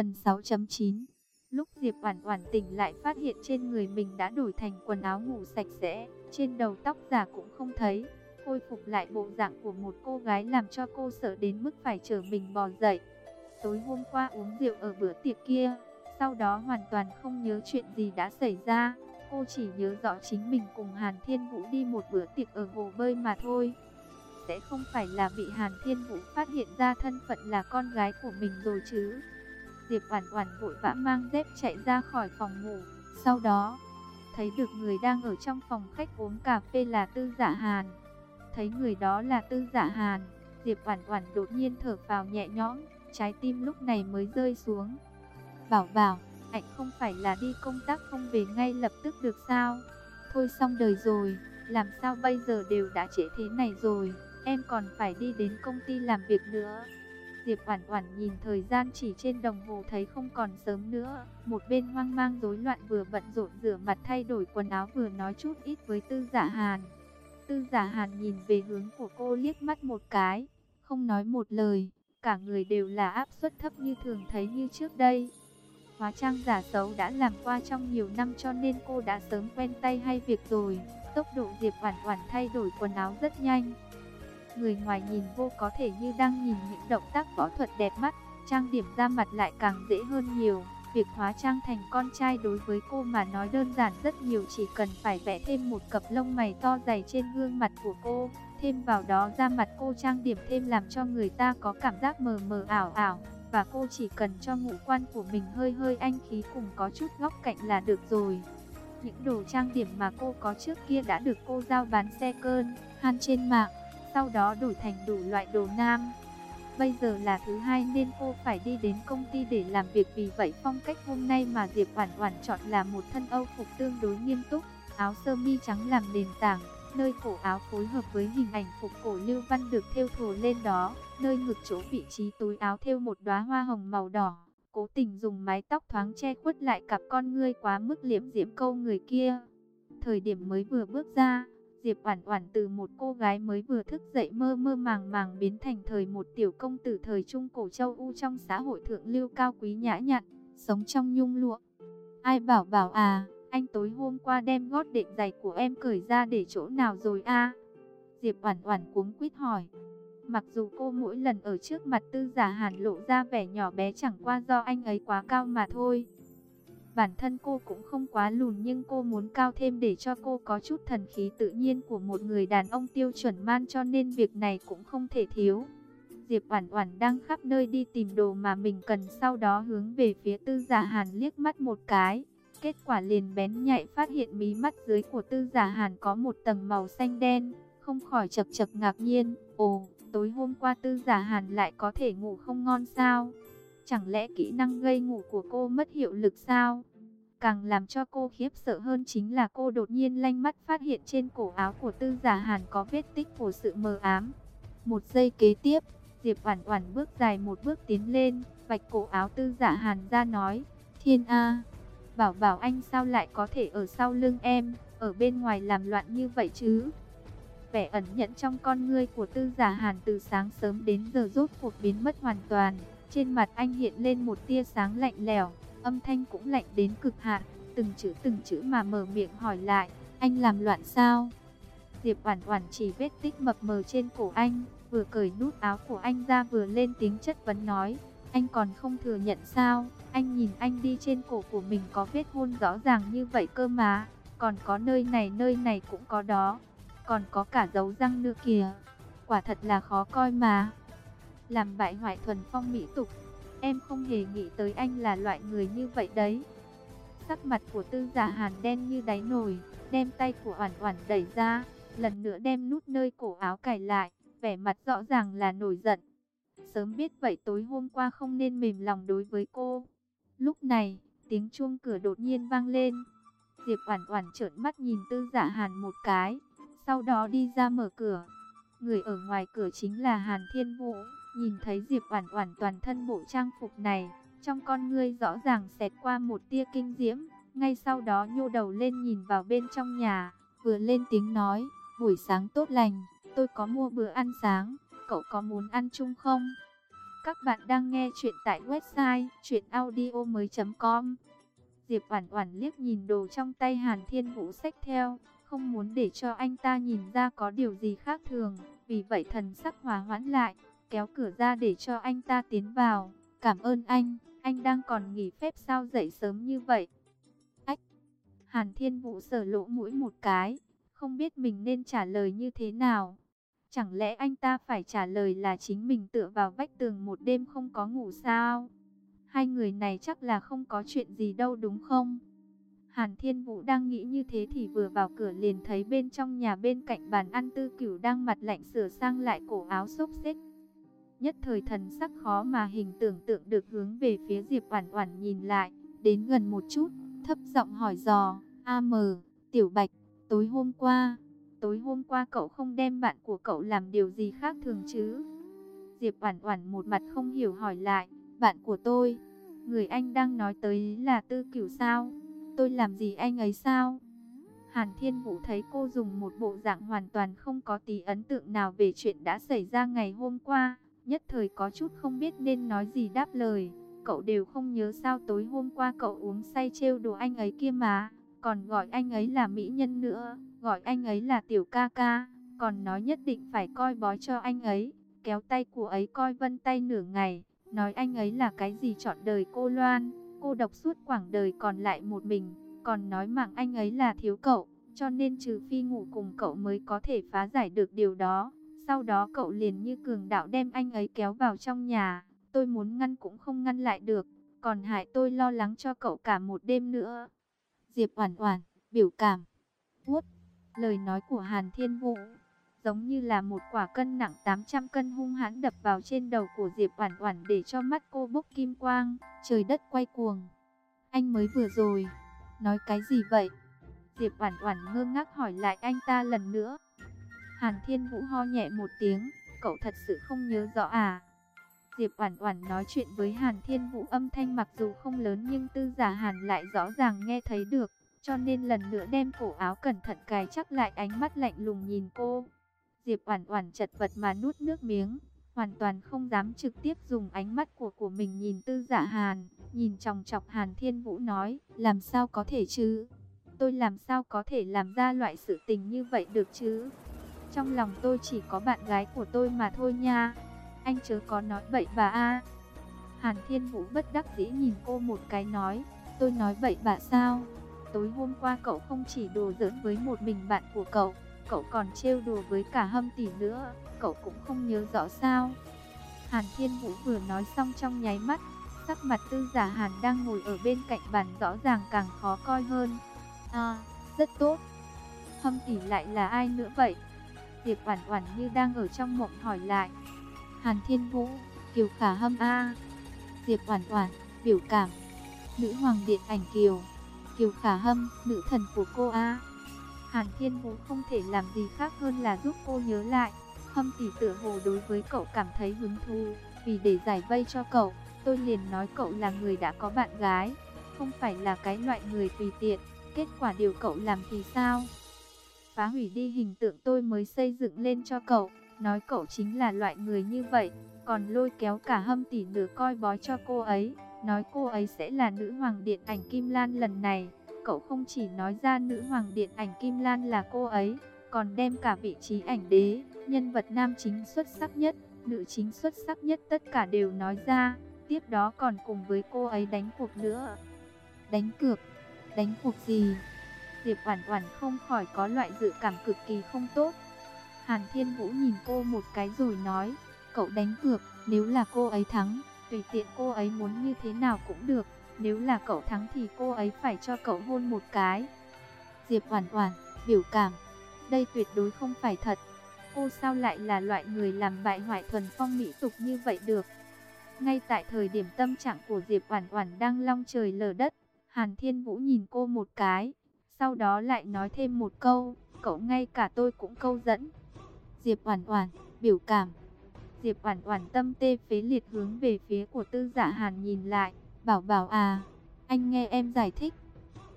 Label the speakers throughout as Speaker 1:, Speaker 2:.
Speaker 1: Phần 6.9 Lúc Diệp Oản Oản tỉnh lại phát hiện trên người mình đã đổi thành quần áo ngủ sạch sẽ, trên đầu tóc giả cũng không thấy, khôi phục lại bộ dạng của một cô gái làm cho cô sợ đến mức phải trở mình bò dậy. Tối hôm qua uống rượu ở bữa tiệc kia, sau đó hoàn toàn không nhớ chuyện gì đã xảy ra. Cô chỉ nhớ rõ chính mình cùng Hàn Thiên Vũ đi một bữa tiệc ở hồ bơi mà thôi. Sẽ không phải là bị Hàn Thiên Vũ phát hiện ra thân phận là con gái của mình rồi chứ. Diệp Oản Oản vội vã mang dép chạy ra khỏi phòng ngủ. Sau đó, thấy được người đang ở trong phòng khách uống cà phê là Tư Dạ Hàn. Thấy người đó là Tư Dạ Hàn, Diệp Oản Oản đột nhiên thở phào nhẹ nhõm, trái tim lúc này mới rơi xuống. Bảo Bảo, anh không phải là đi công tác không về ngay lập tức được sao? Thôi xong đời rồi, làm sao bây giờ đều đã trễ thế này rồi, em còn phải đi đến công ty làm việc nữa. Diệp Oản Oản nhìn thời gian chỉ trên đồng hồ thấy không còn sớm nữa, một bên hoang mang rối loạn vừa bận rộn rửa mặt thay đổi quần áo vừa nói chút ít với Tư Giả Hàn. Tư Giả Hàn nhìn về hướng của cô liếc mắt một cái, không nói một lời, cả người đều là áp suất thấp như thường thấy như trước đây. Hóa trang giả xấu đã làm qua trong nhiều năm cho nên cô đã sớm quen tay hay việc rồi. Tốc độ Diệp Oản Oản thay đổi quần áo rất nhanh. Người ngoài nhìn vô có thể như đang nhìn những động tác võ thuật đẹp mắt, trang điểm da mặt lại càng dễ hơn nhiều. Việc hóa trang thành con trai đối với cô mà nói đơn giản rất nhiều chỉ cần phải vẽ thêm một cặp lông mày to dày trên gương mặt của cô. Thêm vào đó da mặt cô trang điểm thêm làm cho người ta có cảm giác mờ mờ ảo ảo. Và cô chỉ cần cho ngũ quan của mình hơi hơi anh khí cùng có chút góc cạnh là được rồi. Những đồ trang điểm mà cô có trước kia đã được cô giao bán xe cơn, han trên mạng, sau đó đổi thành đủ loại đồ nam. Bây giờ là thứ hai nên cô phải đi đến công ty để làm việc vì vậy phong cách hôm nay mà Diệp Oản Oản chọn là một thân Âu phục tương đối nghiêm túc, áo sơ mi trắng làm nền tảng, nơi cổ áo phối hợp với hình ảnh phục cổ lưu văn được thêu thùa lên đó, nơi ngực chỗ vị trí túi áo thêu một đóa hoa hồng màu đỏ. Cố tình dùng mái tóc thoáng che khuất lại cặp con ngươi quá mức liễm diễm câu người kia. Thời điểm mới vừa bước ra, Diệp Oản Oản từ một cô gái mới vừa thức dậy mơ mơ màng màng biến thành thời một tiểu công tử thời trung cổ châu u trong xã hội thượng lưu cao quý nhã nhặn, sống trong nhung lụa. Ai bảo bảo à, anh tối hôm qua đem gót đệm giày của em cởi ra để chỗ nào rồi a? Diệp Oản Oản cuống quýt hỏi. Mặc dù cô mỗi lần ở trước mặt Tư Giả Hàn lộ ra vẻ nhỏ bé chẳng qua do anh ấy quá cao mà thôi. Bản thân cô cũng không quá lùn nhưng cô muốn cao thêm để cho cô có chút thần khí tự nhiên của một người đàn ông tiêu chuẩn man cho nên việc này cũng không thể thiếu. Diệp Oản Oản đang khắp nơi đi tìm đồ mà mình cần sau đó hướng về phía Tư Giả Hàn liếc mắt một cái. Kết quả liền bén nhạy phát hiện mí mắt dưới của Tư Giả Hàn có một tầng màu xanh đen, không khỏi chậc chậc ngạc nhiên, "Ồ, tối hôm qua Tư Giả Hàn lại có thể ngủ không ngon sao?" Chẳng lẽ kỹ năng gây ngủ của cô mất hiệu lực sao? Càng làm cho cô khiếp sợ hơn chính là cô đột nhiên lanh mắt phát hiện trên cổ áo của tư giả hàn có vết tích của sự mờ ám. Một giây kế tiếp, Diệp Oản Oản bước dài một bước tiến lên, vạch cổ áo tư giả hàn ra nói, Thiên A, bảo bảo anh sao lại có thể ở sau lưng em, ở bên ngoài làm loạn như vậy chứ? Vẻ ẩn nhẫn trong con ngươi của tư giả hàn từ sáng sớm đến giờ rốt cuộc biến mất hoàn toàn. Trên mặt anh hiện lên một tia sáng lạnh lẽo, âm thanh cũng lạnh đến cực hạn, từng chữ từng chữ mà mở miệng hỏi lại, anh làm loạn sao? Diệp Oản Oản chỉ vết tích mập mờ trên cổ anh, vừa cởi nút áo của anh ra vừa lên tiếng chất vấn nói, anh còn không thừa nhận sao? Anh nhìn anh đi trên cổ của mình có vết hôn rõ ràng như vậy cơ mà, còn có nơi này nơi này cũng có đó, còn có cả dấu răng nữa kìa. Quả thật là khó coi mà làm bại hoại thuần phong mỹ tục. Em không hề nghĩ tới anh là loại người như vậy đấy. Sắc mặt của tư giả hàn đen như đáy nồi, đem tay của Oản Oản đẩy ra, lần nữa đem nút nơi cổ áo cài lại, vẻ mặt rõ ràng là nổi giận. Sớm biết vậy tối hôm qua không nên mềm lòng đối với cô. Lúc này, tiếng chuông cửa đột nhiên vang lên. Diệp Oản Oản trợn mắt nhìn Tư Giả Hàn một cái, sau đó đi ra mở cửa. Người ở ngoài cửa chính là Hàn Thiên Vũ. Nhìn thấy Diệp Oản Oản toàn thân bộ trang phục này, trong con ngươi rõ ràng xẹt qua một tia kinh diễm, ngay sau đó nhô đầu lên nhìn vào bên trong nhà, vừa lên tiếng nói, "Buổi sáng tốt lành, tôi có mua bữa ăn sáng, cậu có muốn ăn chung không?" Các bạn đang nghe chuyện tại website chuyenaudio.com Diệp Oản Oản liếc nhìn đồ trong tay Hàn Thiên Vũ xách theo, không muốn để cho anh ta nhìn ra có điều gì khác thường, vì vậy thần sắc hòa hoãn lại, kéo cửa ra để cho anh ta tiến vào. "Cảm ơn anh, anh đang còn nghỉ phép sao dậy sớm như vậy?" Ách. Hàn Thiên Vũ sở lỗ mũi một cái, không biết mình nên trả lời như thế nào. Chẳng lẽ anh ta phải trả lời là chính mình tựa vào vách tường một đêm không có ngủ sao? Hai người này chắc là không có chuyện gì đâu đúng không? Hàn Thiên Vũ đang nghĩ như thế thì vừa vào cửa liền thấy bên trong nhà bên cạnh bàn ăn tư cửu đang mặt lạnh sửa sang lại cổ áo xốc xếch. Nhất thời thần sắc khó mà hình tưởng tượng được hướng về phía Diệp Oản Oản nhìn lại, đến gần một chút, thấp giọng hỏi dò, "A mờ, Tiểu Bạch, tối hôm qua, tối hôm qua cậu không đem bạn của cậu làm điều gì khác thường chứ?" Diệp Oản Oản một mặt không hiểu hỏi lại, "Bạn của tôi?" Người anh đang nói tới là Tư Cửu sao? Tôi làm gì anh ấy sao? Hàn Thiên Vũ thấy cô dùng một bộ dạng hoàn toàn không có tí ấn tượng nào về chuyện đã xảy ra ngày hôm qua, nhất thời có chút không biết nên nói gì đáp lời. Cậu đều không nhớ sao tối hôm qua cậu uống say trêu đùa anh ấy kia mà, còn gọi anh ấy là mỹ nhân nữa, gọi anh ấy là tiểu ca ca, còn nói nhất định phải coi bói cho anh ấy, kéo tay của ấy coi vân tay nửa ngày, nói anh ấy là cái gì chọn đời cô Loan, cô độc suốt quãng đời còn lại một mình, còn nói mạng anh ấy là thiếu cậu, cho nên trừ phi ngủ cùng cậu mới có thể phá giải được điều đó. Sau đó cậu liền như cường đạo đem anh ấy kéo vào trong nhà, tôi muốn ngăn cũng không ngăn lại được, còn hại tôi lo lắng cho cậu cả một đêm nữa. Diệp Oản Oản, biểu cảm. uất, lời nói của Hàn Thiên Vũ giống như là một quả cân nặng 800 cân hung hãn đập vào trên đầu của Diệp Oản Oản để cho mắt cô bốc kim quang, trời đất quay cuồng. Anh mới vừa rồi, nói cái gì vậy? Diệp Oản Oản ngơ ngác hỏi lại anh ta lần nữa. Hàn Thiên Vũ ho nhẹ một tiếng, cậu thật sự không nhớ rõ à? Diệp Oản Oản nói chuyện với Hàn Thiên Vũ âm thanh mặc dù không lớn nhưng Tư Giả Hàn lại rõ ràng nghe thấy được, cho nên lần nữa đem cổ áo cẩn thận cài chắc lại ánh mắt lạnh lùng nhìn cô. Diệp Oản Oản chật vật mà nuốt nước miếng, hoàn toàn không dám trực tiếp dùng ánh mắt của của mình nhìn Tư Dạ Hàn, nhìn chòng chọc Hàn Thiên Vũ nói, làm sao có thể chứ? Tôi làm sao có thể làm ra loại sự tình như vậy được chứ? Trong lòng tôi chỉ có bạn gái của tôi mà thôi nha. Anh chớ có nói bậy bà a. Hàn Thiên Vũ bất đắc dĩ nhìn cô một cái nói, tôi nói bậy bà sao? Tối hôm qua cậu không chỉ đùa giỡn với một mình bạn của cậu, cậu còn trêu đùa với cả hâm tỷ nữa, cậu cũng không nhớ rõ sao. Hàn Thiên Vũ vừa nói xong trong nháy mắt, sắc mặt tư giả Hàn đang ngồi ở bên cạnh bàn rõ ràng càng khó coi hơn. À, rất tốt. Hâm tỷ lại là ai nữa vậy? Diệp Oản Oản như đang ở trong mộng hỏi lại. Hàn Thiên Vũ, Kiều Khả Hâm a. Diệp Oản Oản, biểu cảm. Nữ hoàng điện ảnh Kiều. Kiều Khả Hâm, nữ thần của cô a. Hàn Thiên Vũ không thể làm gì khác hơn là giúp cô nhớ lại. Hâm tỷ tựa hồ đối với cậu cảm thấy hứng thú, vì để giải vây cho cậu, tôi liền nói cậu là người đã có bạn gái, không phải là cái loại người tùy tiện. Kết quả điều cậu làm thì sao? Phá hủy đi hình tượng tôi mới xây dựng lên cho cậu, nói cậu chính là loại người như vậy, còn lôi kéo cả hâm tỷ nửa coi bói cho cô ấy, nói cô ấy sẽ là nữ hoàng điện ảnh Kim Lan lần này cậu không chỉ nói ra nữ hoàng điện ảnh Kim Lan là cô ấy, còn đem cả vị trí ảnh đế, nhân vật nam chính xuất sắc nhất, nữ chính xuất sắc nhất tất cả đều nói ra, tiếp đó còn cùng với cô ấy đánh cuộc nữa. Đánh cược? Đánh cuộc gì? Diệp Oản Oản không khỏi có loại dự cảm cực kỳ không tốt. Hàn Thiên Vũ nhìn cô một cái rồi nói, cậu đánh cược, nếu là cô ấy thắng, tùy tiện cô ấy muốn như thế nào cũng được. Nếu là cậu thắng thì cô ấy phải cho cậu hôn một cái. Diệp Oản Oản, biểu cảm. Đây tuyệt đối không phải thật. Cô sao lại là loại người làm bại hoại thuần phong mỹ tục như vậy được? Ngay tại thời điểm tâm trạng của Diệp Oản Oản đang long trời lở đất, Hàn Thiên Vũ nhìn cô một cái, sau đó lại nói thêm một câu, cậu ngay cả tôi cũng câu dẫn. Diệp Oản Oản, biểu cảm. Diệp Oản Oản tâm tê phế liệt hướng về phía của Tư Dạ Hàn nhìn lại, Bảo bảo à, anh nghe em giải thích.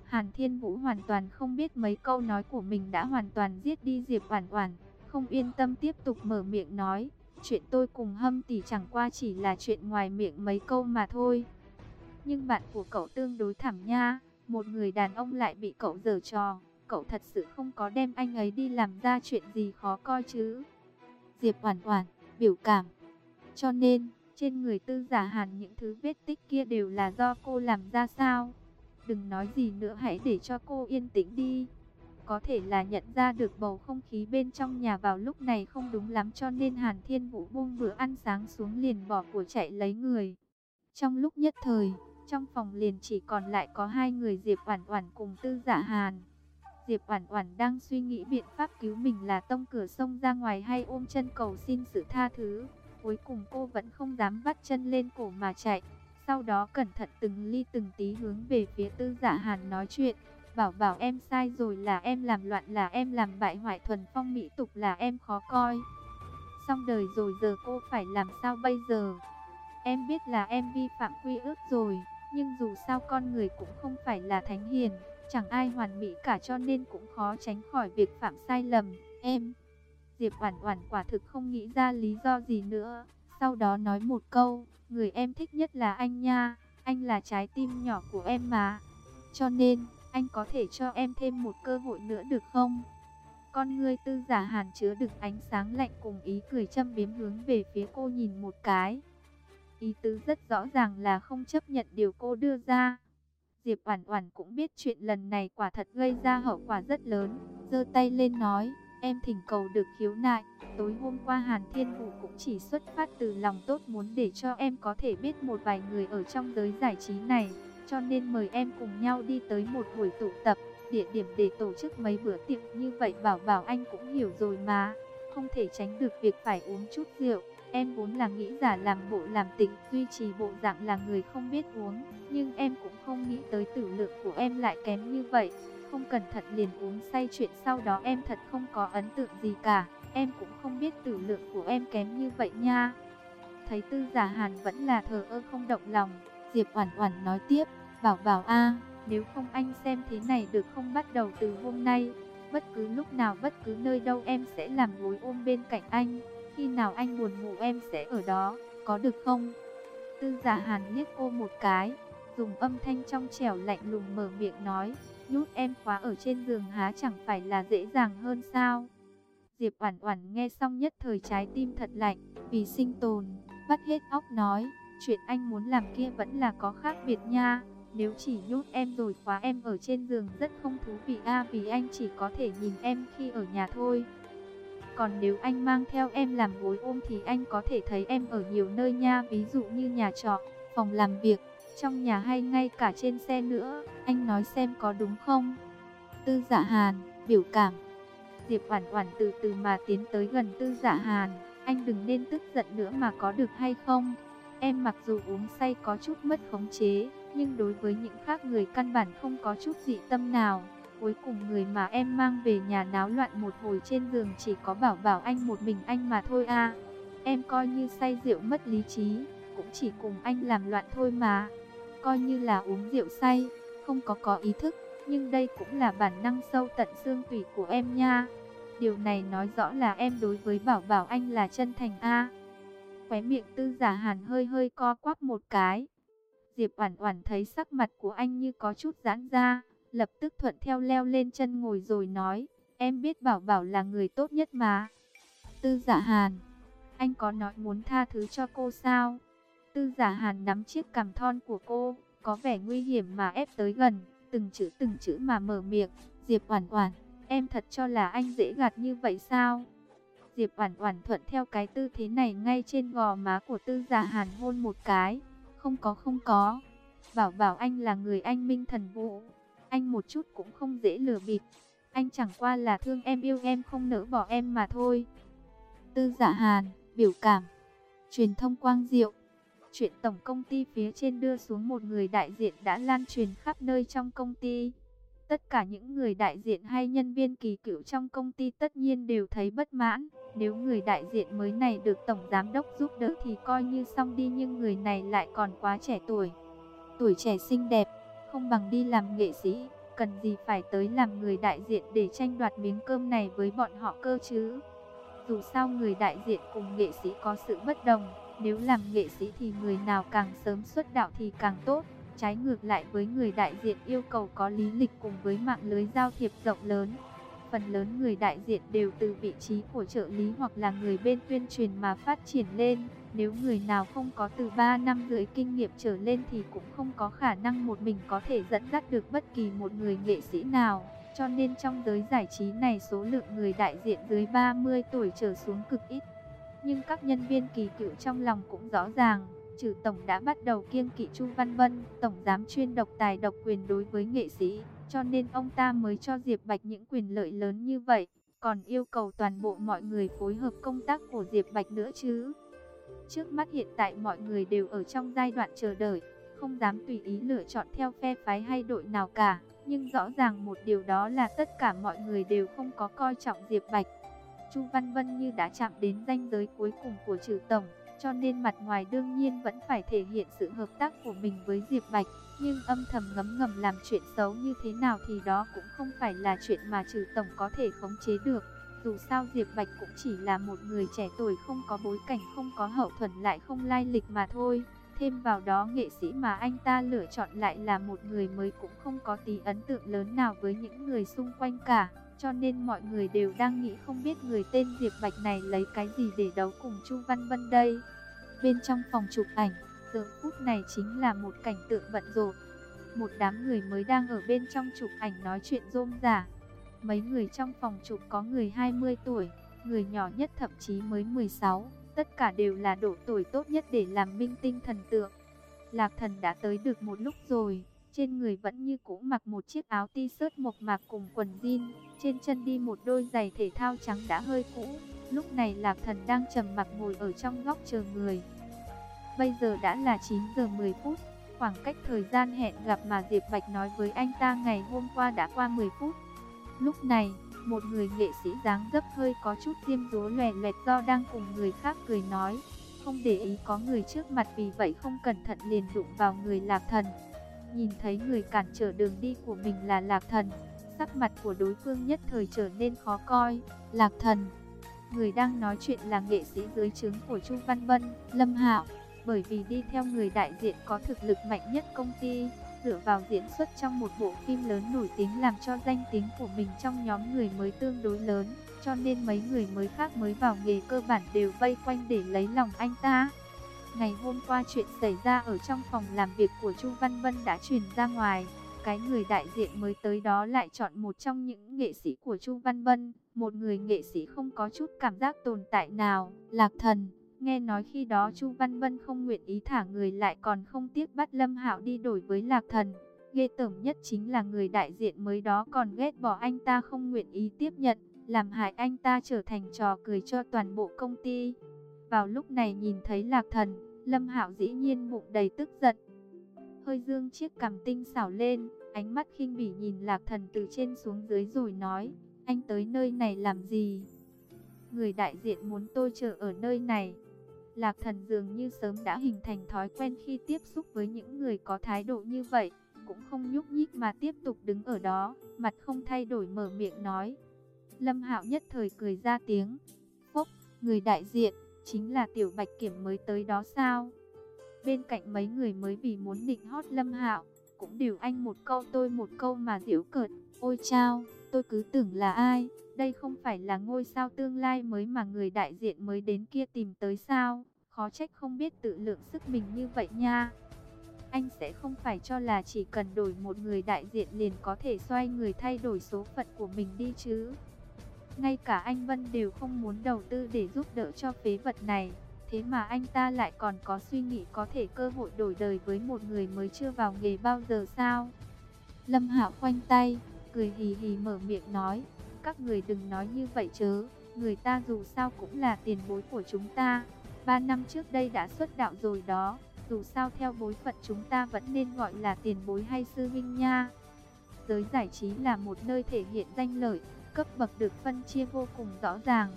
Speaker 1: Hàn Thiên Vũ hoàn toàn không biết mấy câu nói của mình đã hoàn toàn giết đi Diệp Oản Oản, không yên tâm tiếp tục mở miệng nói, Chuyện tôi cùng hâm tỷ chẳng qua chỉ là chuyện ngoài miệng mấy câu mà thôi. Nhưng bạn của cậu tương đối thảm nha, một người đàn ông lại bị cậu giở trò, cậu thật sự không có đem anh ấy đi làm ra chuyện gì khó coi chứ. Diệp Oản Oản biểu cảm. Cho nên, trên người Tư Giả Hàn những thứ vết tích kia đều là do cô làm ra sao? Đừng nói gì nữa hãy để cho cô yên tĩnh đi. Có thể là nhận ra được bầu không khí bên trong nhà vào lúc này không đúng lắm cho nên Hàn Thiên Vũ buông bữa ăn sáng xuống liền bỏ của chạy lấy người. Trong lúc nhất thời, trong phòng liền chỉ còn lại có hai người Diệp Oản Oản cùng Tư Dạ Hàn. Diệp Oản Oản đang suy nghĩ biện pháp cứu mình là tông cửa sông ra ngoài hay ôm chân cầu xin sự tha thứ. Cuối cùng cô vẫn không dám vắt chân lên cổ mà chạy. Sau đó cẩn thận từng ly từng tí hướng về phía Tư Dạ Hàn nói chuyện, bảo bảo em sai rồi là em làm loạn là em làm bại hoại thuần phong mỹ tục là em khó coi. Xong đời rồi giờ cô phải làm sao bây giờ? Em biết là em vi phạm quy ước rồi, nhưng dù sao con người cũng không phải là thánh hiền, chẳng ai hoàn mỹ cả cho nên cũng khó tránh khỏi việc phạm sai lầm. Em, Diệp Oản Oản quả thực không nghĩ ra lý do gì nữa, sau đó nói một câu, người em thích nhất là anh nha, anh là trái tim nhỏ của em mà. Cho nên, anh có thể cho em thêm một cơ hội nữa được không? Con ngươi tư giả hàn chứa đựng ánh sáng lạnh cùng ý cười châm biếm hướng về phía cô nhìn một cái. Ý tứ rất rõ ràng là không chấp nhận điều cô đưa ra. Diệp Oản Oản cũng biết chuyện lần này quả thật gây ra hậu quả rất lớn, giơ tay lên nói, em thỉnh cầu được khiếu nại. Tối hôm qua Hàn Thiên Vũ cũng chỉ xuất phát từ lòng tốt muốn để cho em có thể biết một vài người ở trong giới giải trí này, cho nên mời em cùng nhau đi tới một buổi tụ tập, địa điểm để tổ chức mấy bữa tiệc như vậy bảo bảo anh cũng hiểu rồi mà, không thể tránh được việc phải uống chút rượu. Em vốn là nghĩ giả làm bộ làm tịch, duy trì bộ dạng là người không biết uống, nhưng em cũng không nghĩ tới tử lượng của em lại kém như vậy. Không cẩn thận liền uống say chuyện sau đó em thật không có ấn tượng gì cả, em cũng không biết tử lượng của em kém như vậy nha. Thấy tư giả hàn vẫn là thờ ơ không động lòng, Diệp Oản Oản nói tiếp, bảo bảo a, nếu không anh xem thế này được không bắt đầu từ hôm nay, bất cứ lúc nào bất cứ nơi đâu em sẽ làm gối ôm bên cạnh anh. Khi nào anh buồn ngủ em sẽ ở đó, có được không? Tư giả hàn liếc cô một cái, dùng âm thanh trong trẻo lạnh lùng mở miệng nói, nhút em khóa ở trên giường há chẳng phải là dễ dàng hơn sao? Diệp Oản Oản nghe xong nhất thời trái tim thật lạnh, vì sinh tồn, bắt hết óc nói, chuyện anh muốn làm kia vẫn là có khác biệt nha. Nếu chỉ nhốt em rồi khóa em ở trên giường rất không thú vị a vì anh chỉ có thể nhìn em khi ở nhà thôi. Còn nếu anh mang theo em làm gối ôm thì anh có thể thấy em ở nhiều nơi nha, ví dụ như nhà trọ, phòng làm việc, trong nhà hay ngay cả trên xe nữa. Anh nói xem có đúng không? Tư Dạ Hàn, biểu cảm. Diệp Oản Oản từ từ mà tiến tới gần Tư Dạ Hàn, anh đừng nên tức giận nữa mà có được hay không? Em mặc dù uống say có chút mất khống chế, nhưng đối với những khác người căn bản không có chút dị tâm nào. Cuối cùng người mà em mang về nhà náo loạn một hồi trên giường chỉ có bảo bảo anh một mình anh mà thôi à. Em coi như say rượu mất lý trí, cũng chỉ cùng anh làm loạn thôi mà. Coi như là uống rượu say, không có có ý thức, nhưng đây cũng là bản năng sâu tận xương tủy của em nha. Điều này nói rõ là em đối với bảo bảo anh là chân thành a. Khóe miệng tư giả hàn hơi hơi co quắp một cái. Diệp Oản Oản thấy sắc mặt của anh như có chút giãn ra, lập tức thuận theo leo lên chân ngồi rồi nói, em biết Bảo Bảo là người tốt nhất mà. Tư Dạ Hàn, anh có nói muốn tha thứ cho cô sao? Tư Dạ Hàn nắm chiếc cằm thon của cô, có vẻ nguy hiểm mà ép tới gần, từng chữ từng chữ mà mở miệng, Diệp Oản Oản, em thật cho là anh dễ gạt như vậy sao? Diệp Oản Oản thuận theo cái tư thế này ngay trên gò má của Tư Dạ Hàn hôn một cái. Không có không có. Bảo bảo anh là người anh minh thần vũ. Anh một chút cũng không dễ lừa bịp. Anh chẳng qua là thương em yêu em không nỡ bỏ em mà thôi. Tư Dạ Hàn, biểu cảm. Truyền thông quang diệu. Chuyện tổng công ty phía trên đưa xuống một người đại diện đã lan truyền khắp nơi trong công ty. Tất cả những người đại diện hay nhân viên kỳ cựu trong công ty tất nhiên đều thấy bất mãn. Nếu người đại diện mới này được Tổng Giám Đốc giúp đỡ thì coi như xong đi nhưng người này lại còn quá trẻ tuổi. Tuổi trẻ xinh đẹp, không bằng đi làm nghệ sĩ, cần gì phải tới làm người đại diện để tranh đoạt miếng cơm này với bọn họ cơ chứ. Dù sao người đại diện cùng nghệ sĩ có sự bất đồng, nếu làm nghệ sĩ thì người nào càng sớm xuất đạo thì càng tốt. Trái ngược lại với người đại diện yêu cầu có lý lịch cùng với mạng lưới giao thiệp rộng lớn. Phần lớn người đại diện đều từ vị trí của trợ lý hoặc là người bên tuyên truyền mà phát triển lên. Nếu người nào không có từ 3 năm rưỡi kinh nghiệm trở lên thì cũng không có khả năng một mình có thể dẫn dắt được bất kỳ một người nghệ sĩ nào. Cho nên trong giới giải trí này số lượng người đại diện dưới 30 tuổi trở xuống cực ít. Nhưng các nhân viên kỳ cựu trong lòng cũng rõ ràng, trừ tổng đã bắt đầu kiêng kỵ Chu Văn Vân, tổng giám chuyên độc tài độc quyền đối với nghệ sĩ, cho nên ông ta mới cho Diệp Bạch những quyền lợi lớn như vậy, còn yêu cầu toàn bộ mọi người phối hợp công tác của Diệp Bạch nữa chứ. Trước mắt hiện tại mọi người đều ở trong giai đoạn chờ đợi, không dám tùy ý lựa chọn theo phe phái hay đội nào cả. Nhưng rõ ràng một điều đó là tất cả mọi người đều không có coi trọng Diệp Bạch. Chu Văn Vân như đã chạm đến ranh giới cuối cùng của trừ tổng, cho nên mặt ngoài đương nhiên vẫn phải thể hiện sự hợp tác của mình với Diệp Bạch. Nhưng âm thầm ngấm ngầm làm chuyện xấu như thế nào thì đó cũng không phải là chuyện mà trừ tổng có thể khống chế được. Dù sao Diệp Bạch cũng chỉ là một người trẻ tuổi không có bối cảnh, không có hậu thuẫn lại không lai lịch mà thôi. Thêm vào đó nghệ sĩ mà anh ta lựa chọn lại là một người mới cũng không có tí ấn tượng lớn nào với những người xung quanh cả. Cho nên mọi người đều đang nghĩ không biết người tên Diệp Bạch này lấy cái gì để đấu cùng Chu Văn Vân đây. Bên trong phòng chụp ảnh, giờ phút này chính là một cảnh tượng bận rộn. Một đám người mới đang ở bên trong chụp ảnh nói chuyện rôm rả. Mấy người trong phòng chụp có người 20 tuổi, người nhỏ nhất thậm chí mới 16. Tất cả đều là độ tuổi tốt nhất để làm minh tinh thần tượng. Lạc thần đã tới được một lúc rồi, trên người vẫn như cũ mặc một chiếc áo t-shirt mộc mạc cùng quần jean, trên chân đi một đôi giày thể thao trắng đã hơi cũ. Lúc này Lạc thần đang trầm mặc ngồi ở trong góc chờ người. Bây giờ đã là 9 giờ 10 phút, khoảng cách thời gian hẹn gặp mà Diệp Bạch nói với anh ta ngày hôm qua đã qua 10 phút. Lúc này, một người nghệ sĩ dáng dấp hơi có chút diêm dúa lòe loẹt do đang cùng người khác cười nói. Không để ý có người trước mặt vì vậy không cẩn thận liền đụng vào người lạc thần. Nhìn thấy người cản trở đường đi của mình là lạc thần. Sắc mặt của đối phương nhất thời trở nên khó coi. Lạc thần. Người đang nói chuyện là nghệ sĩ dưới trướng của Chu Văn Vân, Lâm Hạo. Bởi vì đi theo người đại diện có thực lực mạnh nhất công ty, dựa vào diễn xuất trong một bộ phim lớn nổi tiếng làm cho danh tiếng của mình trong nhóm người mới tương đối lớn, cho nên mấy người mới khác mới vào nghề cơ bản đều vây quanh để lấy lòng anh ta. Ngày hôm qua chuyện xảy ra ở trong phòng làm việc của Chu Văn Vân đã truyền ra ngoài, cái người đại diện mới tới đó lại chọn một trong những nghệ sĩ của Chu Văn Vân, một người nghệ sĩ không có chút cảm giác tồn tại nào, Lạc Thần. Nghe nói khi đó Chu Văn Vân không nguyện ý thả người lại còn không tiếc bắt Lâm Hạo đi đổi với Lạc Thần. Ghê tởm nhất chính là người đại diện mới đó còn ghét bỏ anh ta không nguyện ý tiếp nhận, làm hại anh ta trở thành trò cười cho toàn bộ công ty. Vào lúc này nhìn thấy Lạc Thần, Lâm Hạo dĩ nhiên bụng đầy tức giận. Hơi dương chiếc cằm tinh xảo lên, ánh mắt khinh bỉ nhìn Lạc Thần từ trên xuống dưới rồi nói, anh tới nơi này làm gì? Người đại diện muốn tôi chờ ở nơi này. Lạc thần dường như sớm đã hình thành thói quen khi tiếp xúc với những người có thái độ như vậy, cũng không nhúc nhích mà tiếp tục đứng ở đó, mặt không thay đổi mở miệng nói. Lâm Hạo nhất thời cười ra tiếng. Phúc, người đại diện, chính là Tiểu Bạch Kiểm mới tới đó sao? Bên cạnh mấy người mới vì muốn định hót Lâm Hạo, cũng đều anh một câu tôi một câu mà diễu cợt. Ôi chao, tôi cứ tưởng là ai? Đây không phải là ngôi sao tương lai mới mà người đại diện mới đến kia tìm tới sao? Khó trách không biết tự lượng sức mình như vậy nha. Anh sẽ không phải cho là chỉ cần đổi một người đại diện liền có thể xoay người thay đổi số phận của mình đi chứ. Ngay cả anh Vân đều không muốn đầu tư để giúp đỡ cho phế vật này. Thế mà anh ta lại còn có suy nghĩ có thể cơ hội đổi đời với một người mới chưa vào nghề bao giờ sao? Lâm Hạo khoanh tay, cười hì hì mở miệng nói, các người đừng nói như vậy chớ, người ta dù sao cũng là tiền bối của chúng ta. Ba năm trước đây đã xuất đạo rồi đó, dù sao theo bối phận chúng ta vẫn nên gọi là tiền bối hay sư huynh nha. Giới giải trí là một nơi thể hiện danh lợi, cấp bậc được phân chia vô cùng rõ ràng.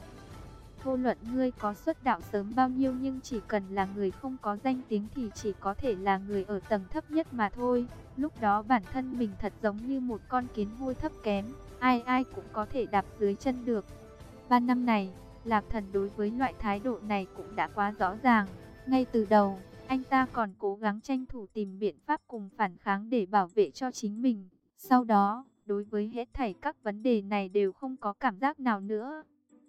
Speaker 1: Vô luận ngươi có xuất đạo sớm bao nhiêu nhưng chỉ cần là người không có danh tiếng thì chỉ có thể là người ở tầng thấp nhất mà thôi. Lúc đó bản thân mình thật giống như một con kiến hôi thấp kém, ai ai cũng có thể đạp dưới chân được. Ba năm này, Lạc Thần đối với loại thái độ này cũng đã quá rõ ràng. Ngay từ đầu, anh ta còn cố gắng tranh thủ tìm biện pháp cùng phản kháng để bảo vệ cho chính mình. Sau đó, đối với hết thảy các vấn đề này đều không có cảm giác nào nữa.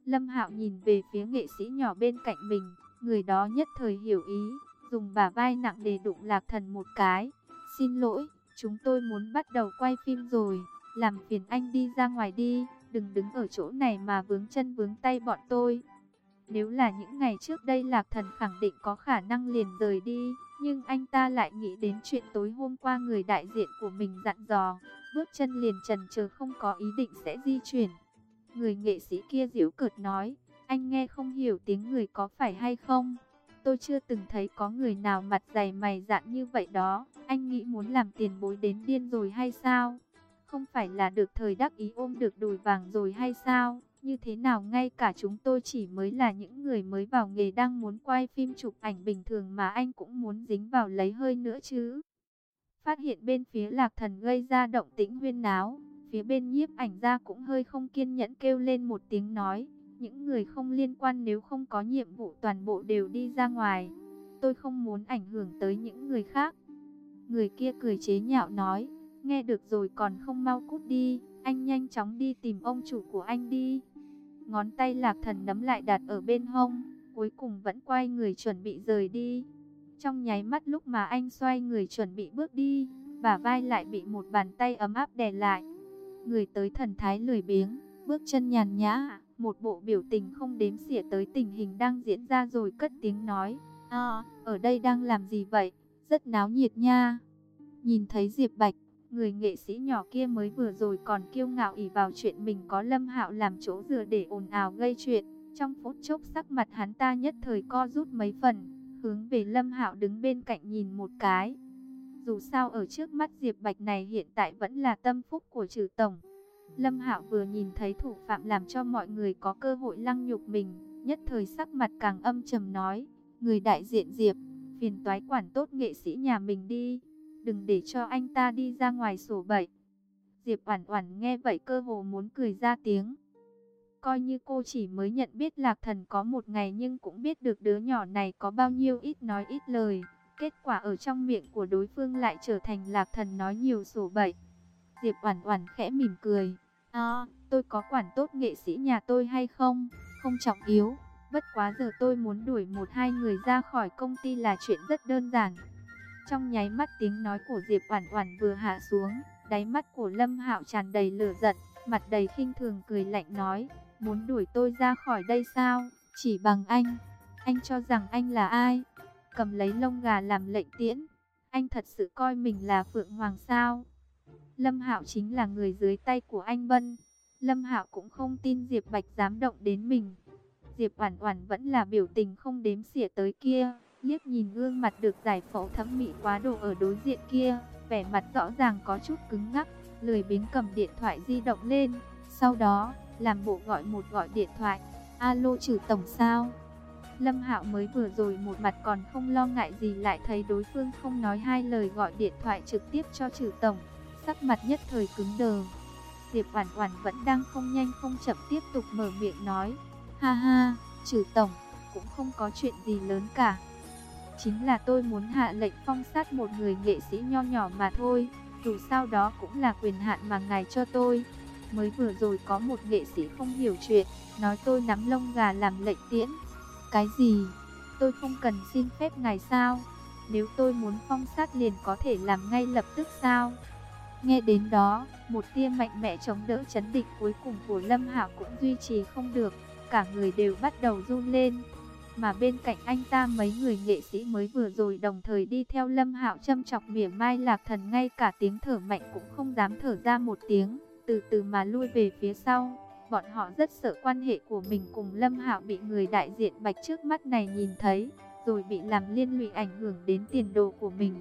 Speaker 1: Lâm Hạo nhìn về phía nghệ sĩ nhỏ bên cạnh mình, người đó nhất thời hiểu ý, dùng bả vai nặng để đụng Lạc Thần một cái. Xin lỗi, chúng tôi muốn bắt đầu quay phim rồi, làm phiền anh đi ra ngoài đi, đừng đứng ở chỗ này mà vướng chân vướng tay bọn tôi. Nếu là những ngày trước đây Lạc Thần khẳng định có khả năng liền rời đi, nhưng anh ta lại nghĩ đến chuyện tối hôm qua người đại diện của mình dặn dò, bước chân liền trần chờ không có ý định sẽ di chuyển. Người nghệ sĩ kia giễu cợt nói, anh nghe không hiểu tiếng người có phải hay không? Tôi chưa từng thấy có người nào mặt dày mày dạn như vậy đó, anh nghĩ muốn làm tiền bối đến điên rồi hay sao? Không phải là được thời đắc ý ôm được đùi vàng rồi hay sao? Như thế nào ngay cả chúng tôi chỉ mới là những người mới vào nghề đang muốn quay phim chụp ảnh bình thường mà anh cũng muốn dính vào lấy hơi nữa chứ. Phát hiện bên phía lạc thần gây ra động tĩnh huyên náo, phía bên nhiếp ảnh ra cũng hơi không kiên nhẫn kêu lên một tiếng nói. Những người không liên quan nếu không có nhiệm vụ toàn bộ đều đi ra ngoài. Tôi không muốn ảnh hưởng tới những người khác. Người kia cười chế nhạo nói, nghe được rồi còn không mau cút đi, anh nhanh chóng đi tìm ông chủ của anh đi. Ngón tay lạc thần nắm lại đặt ở bên hông, cuối cùng vẫn quay người chuẩn bị rời đi. Trong nháy mắt lúc mà anh xoay người chuẩn bị bước đi, bả vai lại bị một bàn tay ấm áp đè lại. Người tới thần thái lười biếng, bước chân nhàn nhã, một bộ biểu tình không đếm xỉa tới tình hình đang diễn ra rồi cất tiếng nói. À, ở đây đang làm gì vậy? Rất náo nhiệt nha. Nhìn thấy Diệp Bạch, người nghệ sĩ nhỏ kia mới vừa rồi còn kiêu ngạo ỉ vào chuyện mình có Lâm Hạo làm chỗ dựa để ồn ào gây chuyện. Trong phút chốc sắc mặt hắn ta nhất thời co rút mấy phần, hướng về Lâm Hạo đứng bên cạnh nhìn một cái. Dù sao ở trước mắt Diệp Bạch này hiện tại vẫn là tâm phúc của trừ tổng. Lâm Hạo vừa nhìn thấy thủ phạm làm cho mọi người có cơ hội lăng nhục mình, nhất thời sắc mặt càng âm trầm nói, người đại diện Diệp, phiền toái quản tốt nghệ sĩ nhà mình đi đừng để cho anh ta đi ra ngoài sổ bậy. Diệp Oản Oản nghe vậy cơ hồ muốn cười ra tiếng. Coi như cô chỉ mới nhận biết Lạc Thần có một ngày nhưng cũng biết được đứa nhỏ này có bao nhiêu ít nói ít lời. Kết quả ở trong miệng của đối phương lại trở thành Lạc Thần nói nhiều sổ bậy. Diệp Oản Oản khẽ mỉm cười. "À, tôi có quản tốt nghệ sĩ nhà tôi hay không? Không trọng yếu, bất quá giờ tôi muốn đuổi một hai người ra khỏi công ty là chuyện rất đơn giản." Trong nháy mắt tiếng nói của Diệp Oản Oản vừa hạ xuống, đáy mắt của Lâm Hạo tràn đầy lửa giận, mặt đầy khinh thường cười lạnh nói: "Muốn đuổi tôi ra khỏi đây sao? Chỉ bằng anh? Anh cho rằng anh là ai? Cầm lấy lông gà làm lệnh tiễn? Anh thật sự coi mình là Phượng Hoàng sao?" Lâm Hạo chính là người dưới tay của anh Vân. Lâm Hạo cũng không tin Diệp Bạch dám động đến mình. Diệp Oản Oản vẫn là biểu tình không đếm xỉa tới kia liếc nhìn gương mặt được giải phẫu thẩm mỹ quá độ ở đối diện kia, vẻ mặt rõ ràng có chút cứng ngắc, lười biếng cầm điện thoại di động lên, sau đó, làm bộ gọi một gọi điện thoại, alo trừ tổng sao? Lâm Hạo mới vừa rồi một mặt còn không lo ngại gì lại thấy đối phương không nói hai lời gọi điện thoại trực tiếp cho trừ tổng, sắc mặt nhất thời cứng đờ. Diệp Oản Oản vẫn đang không nhanh không chậm tiếp tục mở miệng nói, "Ha ha, trừ tổng, cũng không có chuyện gì lớn cả." Chính là tôi muốn hạ lệnh phong sát một người nghệ sĩ nho nhỏ mà thôi, dù sao đó cũng là quyền hạn mà ngài cho tôi. Mới vừa rồi có một nghệ sĩ không hiểu chuyện, nói tôi nắm lông gà làm lệnh tiễn. Cái gì? Tôi không cần xin phép ngài sao? Nếu tôi muốn phong sát liền có thể làm ngay lập tức sao? Nghe đến đó, một tia mạnh mẽ chống đỡ chấn định cuối cùng của Lâm Hạo cũng duy trì không được, cả người đều bắt đầu run lên mà bên cạnh anh ta mấy người nghệ sĩ mới vừa rồi đồng thời đi theo Lâm Hạo châm chọc mỉa mai Lạc Thần ngay cả tiếng thở mạnh cũng không dám thở ra một tiếng, từ từ mà lui về phía sau. Bọn họ rất sợ quan hệ của mình cùng Lâm Hạo bị người đại diện Bạch trước mắt này nhìn thấy, rồi bị làm liên lụy ảnh hưởng đến tiền đồ của mình.